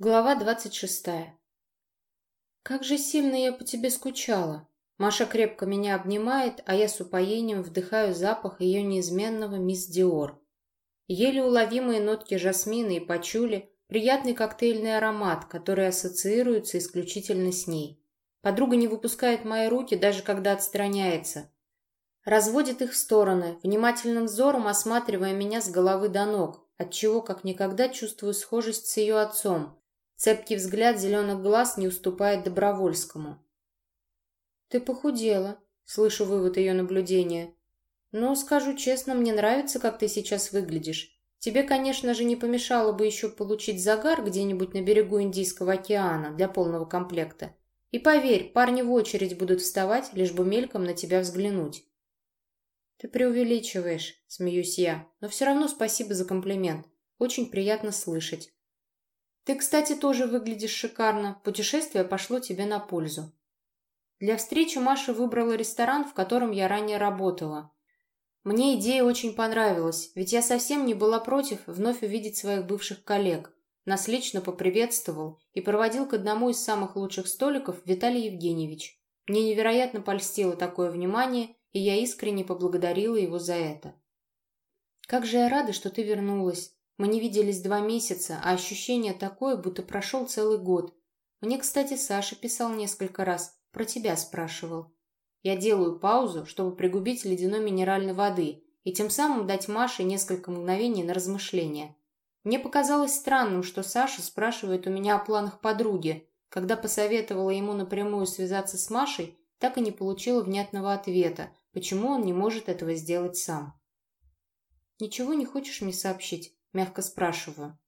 Глава двадцать шестая. Как же сильно я по тебе скучала. Маша крепко меня обнимает, а я с упоением вдыхаю запах ее неизменного мисс Диор. Еле уловимые нотки жасмина и пачули, приятный коктейльный аромат, который ассоциируется исключительно с ней. Подруга не выпускает мои руки, даже когда отстраняется. Разводит их в стороны, внимательным взором осматривая меня с головы до ног, отчего как никогда чувствую схожесть с ее отцом, Цепкий взгляд зеленых глаз не уступает Добровольскому. «Ты похудела», — слышу вывод ее наблюдения. «Но, скажу честно, мне нравится, как ты сейчас выглядишь. Тебе, конечно же, не помешало бы еще получить загар где-нибудь на берегу Индийского океана для полного комплекта. И поверь, парни в очередь будут вставать, лишь бы мельком на тебя взглянуть». «Ты преувеличиваешь», — смеюсь я, «но все равно спасибо за комплимент. Очень приятно слышать. Ты, кстати, тоже выглядишь шикарно. Путешествие пошло тебе на пользу. Для встречи Маша выбрала ресторан, в котором я ранее работала. Мне идея очень понравилась, ведь я совсем не была против вновь увидеть своих бывших коллег. Нас лично поприветствовал и проводил к одному из самых лучших столиков Виталий Евгеньевич. Мне невероятно польстило такое внимание, и я искренне поблагодарила его за это. «Как же я рада, что ты вернулась!» Мы не виделись два месяца, а ощущение такое, будто прошел целый год. Мне, кстати, Саша писал несколько раз, про тебя спрашивал. Я делаю паузу, чтобы пригубить ледяной минеральной воды и тем самым дать Маше несколько мгновений на размышление. Мне показалось странным, что Саша спрашивает у меня о планах подруги. Когда посоветовала ему напрямую связаться с Машей, так и не получила внятного ответа, почему он не может этого сделать сам. «Ничего не хочешь мне сообщить?» Мягко спрашиваю.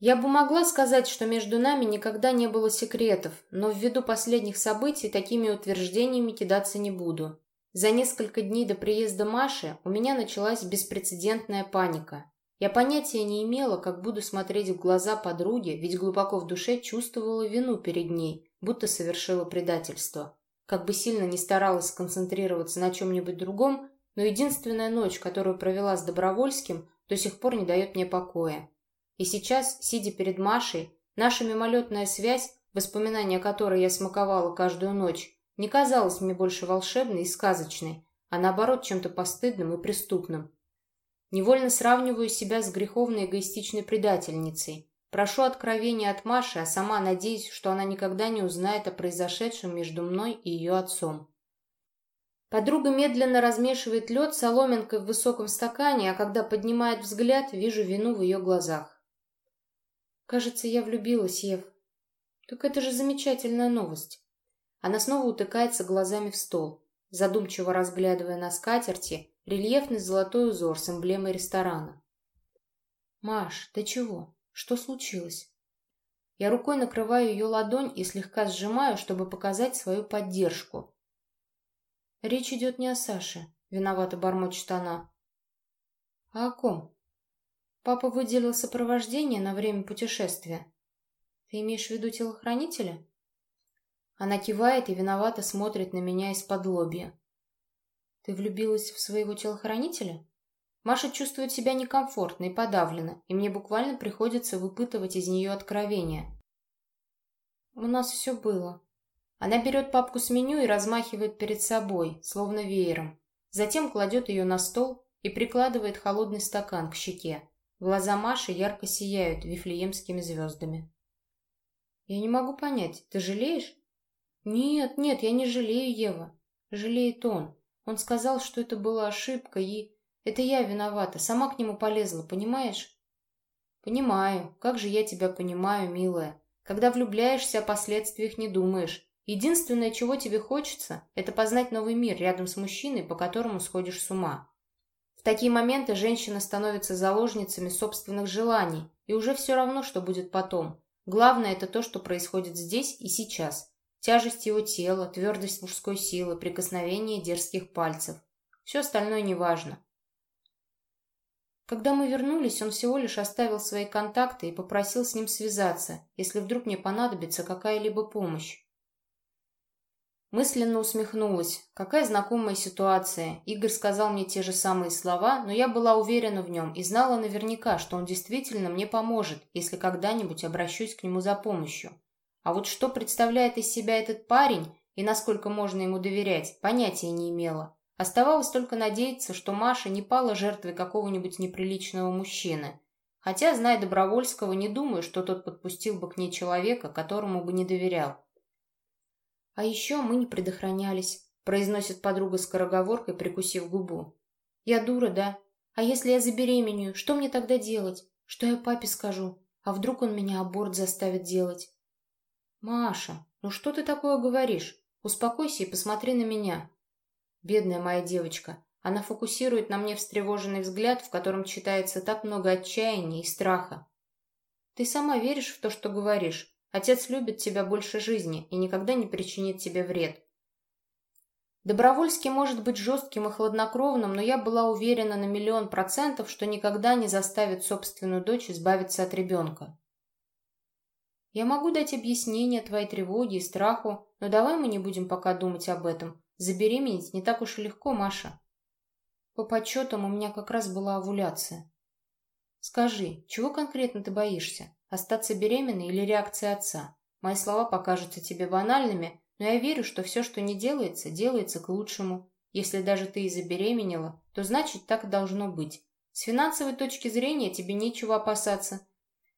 Я бы могла сказать, что между нами никогда не было секретов, но ввиду последних событий такими утверждениями кидаться не буду. За несколько дней до приезда Маши у меня началась беспрецедентная паника. Я понятия не имела, как буду смотреть в глаза подруге, ведь глубоко в душе чувствовала вину перед ней, будто совершила предательство. Как бы сильно ни старалась сконцентрироваться на чем-нибудь другом, но единственная ночь, которую провела с Добровольским, до сих пор не дает мне покоя. И сейчас, сидя перед Машей, наша мимолетная связь, воспоминания которой я смаковала каждую ночь, не казалась мне больше волшебной и сказочной, а наоборот чем-то постыдным и преступным. Невольно сравниваю себя с греховной эгоистичной предательницей. Прошу откровения от Маши, а сама надеюсь, что она никогда не узнает о произошедшем между мной и ее отцом. Подруга медленно размешивает лед соломинкой в высоком стакане, а когда поднимает взгляд, вижу вину в ее глазах. Кажется, я влюбилась, Ев. Так это же замечательная новость. Она снова утыкается глазами в стол, задумчиво разглядывая на скатерти рельефный золотой узор с эмблемой ресторана. «Маш, ты чего? Что случилось?» Я рукой накрываю ее ладонь и слегка сжимаю, чтобы показать свою поддержку, Речь идет не о Саше, виновато бормочет она. А о ком? Папа выделил сопровождение на время путешествия. Ты имеешь в виду телохранителя? Она кивает и виновато смотрит на меня из-под лобья. Ты влюбилась в своего телохранителя? Маша чувствует себя некомфортно и подавлена, и мне буквально приходится выпытывать из нее откровения. У нас все было. Она берет папку с меню и размахивает перед собой, словно веером. Затем кладет ее на стол и прикладывает холодный стакан к щеке. Глаза Маши ярко сияют вифлеемскими звездами. «Я не могу понять, ты жалеешь?» «Нет, нет, я не жалею, Ева. Жалеет он. Он сказал, что это была ошибка, и... Это я виновата, сама к нему полезла, понимаешь?» «Понимаю. Как же я тебя понимаю, милая. Когда влюбляешься, о последствиях не думаешь. Единственное, чего тебе хочется, это познать новый мир рядом с мужчиной, по которому сходишь с ума. В такие моменты женщина становится заложницами собственных желаний, и уже все равно, что будет потом. Главное – это то, что происходит здесь и сейчас. Тяжесть его тела, твердость мужской силы, прикосновение дерзких пальцев. Все остальное неважно. Когда мы вернулись, он всего лишь оставил свои контакты и попросил с ним связаться, если вдруг мне понадобится какая-либо помощь. Мысленно усмехнулась. Какая знакомая ситуация. Игорь сказал мне те же самые слова, но я была уверена в нем и знала наверняка, что он действительно мне поможет, если когда-нибудь обращусь к нему за помощью. А вот что представляет из себя этот парень и насколько можно ему доверять, понятия не имела. Оставалось только надеяться, что Маша не пала жертвой какого-нибудь неприличного мужчины. Хотя, зная Добровольского, не думаю, что тот подпустил бы к ней человека, которому бы не доверял. «А еще мы не предохранялись», — произносит подруга скороговоркой, прикусив губу. «Я дура, да? А если я забеременею, что мне тогда делать? Что я папе скажу? А вдруг он меня аборт заставит делать?» «Маша, ну что ты такое говоришь? Успокойся и посмотри на меня». Бедная моя девочка. Она фокусирует на мне встревоженный взгляд, в котором читается так много отчаяния и страха. «Ты сама веришь в то, что говоришь? Отец любит тебя больше жизни и никогда не причинит тебе вред. Добровольский может быть жестким и хладнокровным, но я была уверена на миллион процентов, что никогда не заставит собственную дочь избавиться от ребенка. Я могу дать объяснение твоей тревоге и страху, но давай мы не будем пока думать об этом. Забеременеть не так уж и легко, Маша. По подсчетам у меня как раз была овуляция. Скажи, чего конкретно ты боишься? Остаться беременной или реакция отца? Мои слова покажутся тебе банальными, но я верю, что все, что не делается, делается к лучшему. Если даже ты и забеременела, то значит так должно быть. С финансовой точки зрения тебе нечего опасаться.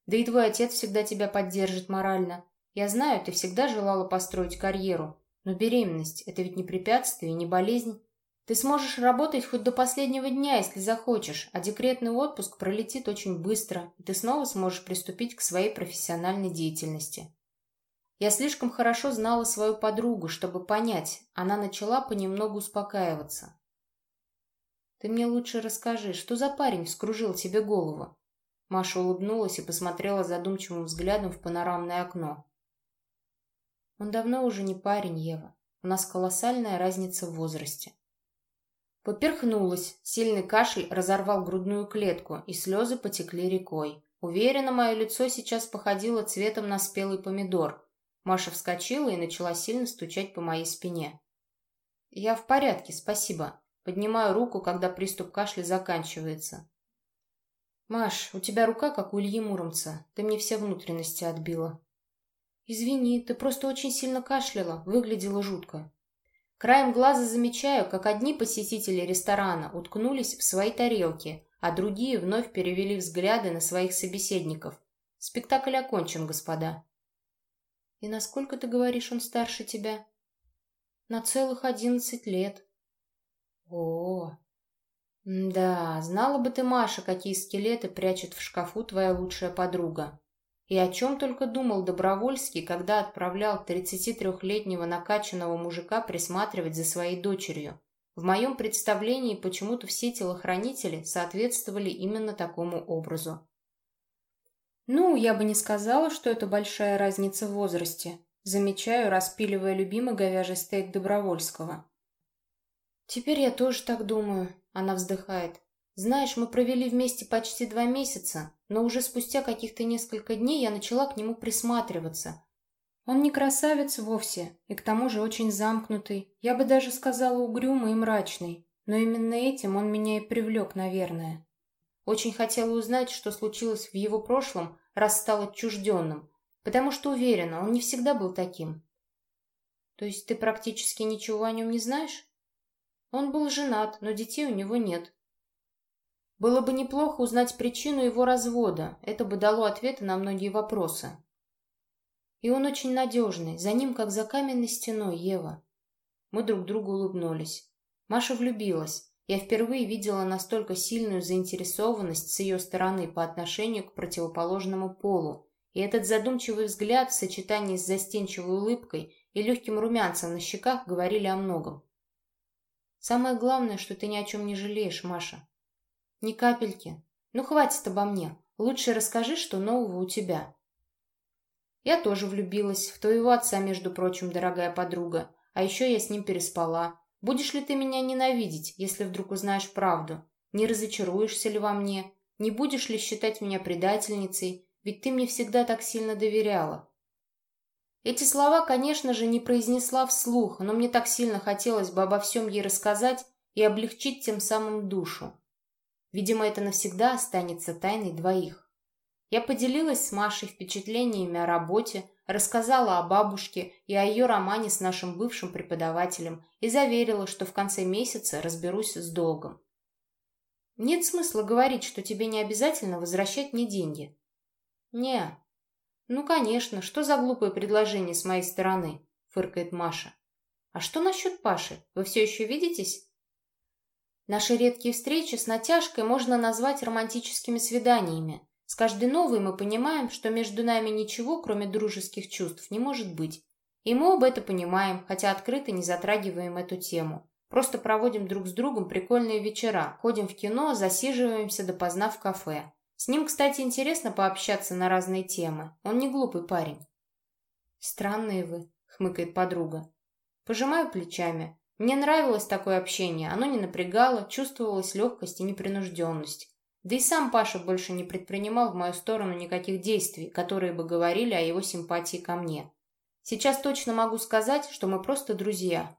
Да и твой отец всегда тебя поддержит морально. Я знаю, ты всегда желала построить карьеру, но беременность – это ведь не препятствие, не болезнь. Ты сможешь работать хоть до последнего дня, если захочешь, а декретный отпуск пролетит очень быстро, и ты снова сможешь приступить к своей профессиональной деятельности. Я слишком хорошо знала свою подругу, чтобы понять, она начала понемногу успокаиваться. «Ты мне лучше расскажи, что за парень вскружил тебе голову?» Маша улыбнулась и посмотрела задумчивым взглядом в панорамное окно. «Он давно уже не парень, Ева. У нас колоссальная разница в возрасте. Поперхнулась, сильный кашель разорвал грудную клетку, и слезы потекли рекой. Уверена, мое лицо сейчас походило цветом на спелый помидор. Маша вскочила и начала сильно стучать по моей спине. «Я в порядке, спасибо». Поднимаю руку, когда приступ кашля заканчивается. «Маш, у тебя рука, как у Ильи Муромца. Ты мне все внутренности отбила». «Извини, ты просто очень сильно кашляла. Выглядела жутко». Краем глаза замечаю, как одни посетители ресторана уткнулись в свои тарелки, а другие вновь перевели взгляды на своих собеседников. Спектакль окончен, господа. И насколько ты говоришь, он старше тебя? На целых одиннадцать лет. О, да, знала бы ты, Маша, какие скелеты прячет в шкафу твоя лучшая подруга. И о чем только думал Добровольский, когда отправлял 33-летнего накачанного мужика присматривать за своей дочерью. В моем представлении почему-то все телохранители соответствовали именно такому образу. Ну, я бы не сказала, что это большая разница в возрасте. Замечаю, распиливая любимый говяжий стейк Добровольского. Теперь я тоже так думаю, она вздыхает. Знаешь, мы провели вместе почти два месяца, но уже спустя каких-то несколько дней я начала к нему присматриваться. Он не красавец вовсе, и к тому же очень замкнутый, я бы даже сказала угрюмый и мрачный, но именно этим он меня и привлек, наверное. Очень хотела узнать, что случилось в его прошлом, раз стал отчужденным, потому что уверена, он не всегда был таким. То есть ты практически ничего о нем не знаешь? Он был женат, но детей у него нет. Было бы неплохо узнать причину его развода, это бы дало ответы на многие вопросы. И он очень надежный, за ним как за каменной стеной, Ева. Мы друг другу улыбнулись. Маша влюбилась. Я впервые видела настолько сильную заинтересованность с ее стороны по отношению к противоположному полу, и этот задумчивый взгляд в сочетании с застенчивой улыбкой и легким румянцем на щеках говорили о многом. Самое главное, что ты ни о чем не жалеешь, Маша. Ни капельки. Ну, хватит обо мне. Лучше расскажи, что нового у тебя. Я тоже влюбилась. В твоего отца, между прочим, дорогая подруга. А еще я с ним переспала. Будешь ли ты меня ненавидеть, если вдруг узнаешь правду? Не разочаруешься ли во мне? Не будешь ли считать меня предательницей? Ведь ты мне всегда так сильно доверяла. Эти слова, конечно же, не произнесла вслух, но мне так сильно хотелось бы обо всем ей рассказать и облегчить тем самым душу. Видимо, это навсегда останется тайной двоих. Я поделилась с Машей впечатлениями о работе, рассказала о бабушке и о ее романе с нашим бывшим преподавателем и заверила, что в конце месяца разберусь с долгом. Нет смысла говорить, что тебе не обязательно возвращать мне деньги. Не. Ну, конечно, что за глупое предложение с моей стороны, фыркает Маша. А что насчет Паши? Вы все еще видитесь? Наши редкие встречи с натяжкой можно назвать романтическими свиданиями. С каждой новой мы понимаем, что между нами ничего, кроме дружеских чувств, не может быть. И мы оба это понимаем, хотя открыто не затрагиваем эту тему. Просто проводим друг с другом прикольные вечера, ходим в кино, засиживаемся допоздна в кафе. С ним, кстати, интересно пообщаться на разные темы. Он не глупый парень. «Странные вы», — хмыкает подруга. Пожимаю плечами. Мне нравилось такое общение, оно не напрягало, чувствовалась легкость и непринужденность. Да и сам Паша больше не предпринимал в мою сторону никаких действий, которые бы говорили о его симпатии ко мне. Сейчас точно могу сказать, что мы просто друзья.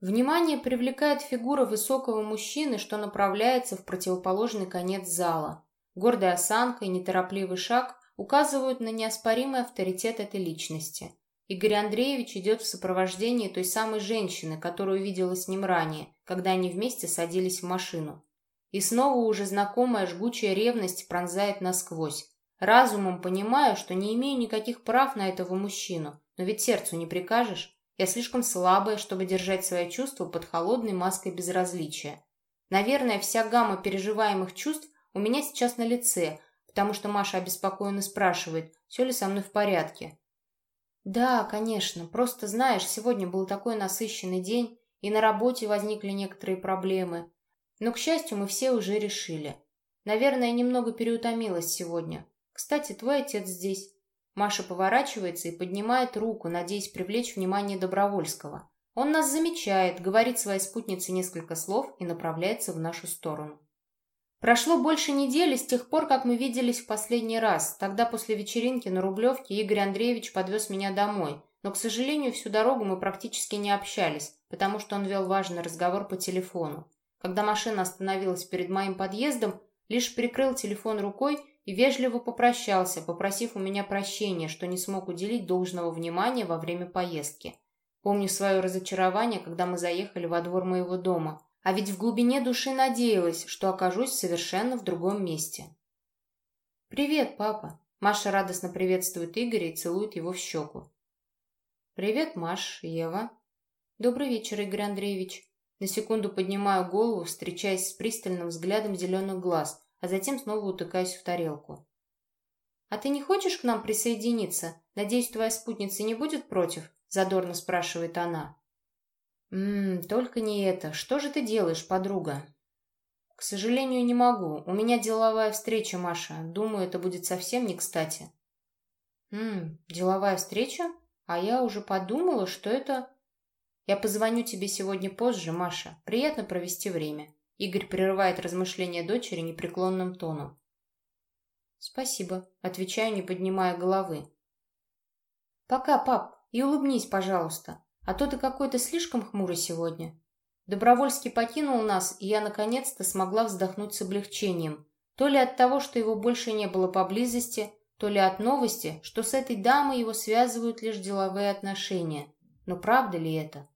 Внимание привлекает фигура высокого мужчины, что направляется в противоположный конец зала. Гордая осанка и неторопливый шаг указывают на неоспоримый авторитет этой личности. Игорь Андреевич идет в сопровождении той самой женщины, которую видела с ним ранее, когда они вместе садились в машину. И снова уже знакомая жгучая ревность пронзает насквозь. Разумом понимаю, что не имею никаких прав на этого мужчину, но ведь сердцу не прикажешь. Я слишком слабая, чтобы держать свои чувства под холодной маской безразличия. Наверное, вся гамма переживаемых чувств у меня сейчас на лице, потому что Маша обеспокоенно спрашивает, все ли со мной в порядке. Да, конечно, просто знаешь, сегодня был такой насыщенный день, и на работе возникли некоторые проблемы. Но, к счастью, мы все уже решили. Наверное, немного переутомилась сегодня. Кстати, твой отец здесь. Маша поворачивается и поднимает руку, надеясь привлечь внимание Добровольского. Он нас замечает, говорит своей спутнице несколько слов и направляется в нашу сторону. Прошло больше недели с тех пор, как мы виделись в последний раз. Тогда после вечеринки на Рублевке Игорь Андреевич подвез меня домой. Но, к сожалению, всю дорогу мы практически не общались, потому что он вел важный разговор по телефону. Когда машина остановилась перед моим подъездом, лишь прикрыл телефон рукой и вежливо попрощался, попросив у меня прощения, что не смог уделить должного внимания во время поездки. Помню свое разочарование, когда мы заехали во двор моего дома, а ведь в глубине души надеялась, что окажусь совершенно в другом месте. «Привет, папа!» Маша радостно приветствует Игоря и целует его в щеку. «Привет, Маш, Ева!» «Добрый вечер, Игорь Андреевич!» На секунду поднимаю голову, встречаясь с пристальным взглядом зеленых глаз, а затем снова утыкаюсь в тарелку. «А ты не хочешь к нам присоединиться? Надеюсь, твоя спутница не будет против?» – задорно спрашивает она. «Ммм, только не это. Что же ты делаешь, подруга?» «К сожалению, не могу. У меня деловая встреча, Маша. Думаю, это будет совсем не кстати». «Ммм, деловая встреча? А я уже подумала, что это...» «Я позвоню тебе сегодня позже, Маша. Приятно провести время». Игорь прерывает размышления дочери непреклонным тоном. «Спасибо», — отвечаю, не поднимая головы. «Пока, пап, и улыбнись, пожалуйста, а то ты какой-то слишком хмурый сегодня». Добровольский покинул нас, и я наконец-то смогла вздохнуть с облегчением. То ли от того, что его больше не было поблизости, то ли от новости, что с этой дамой его связывают лишь деловые отношения. Но правда ли это?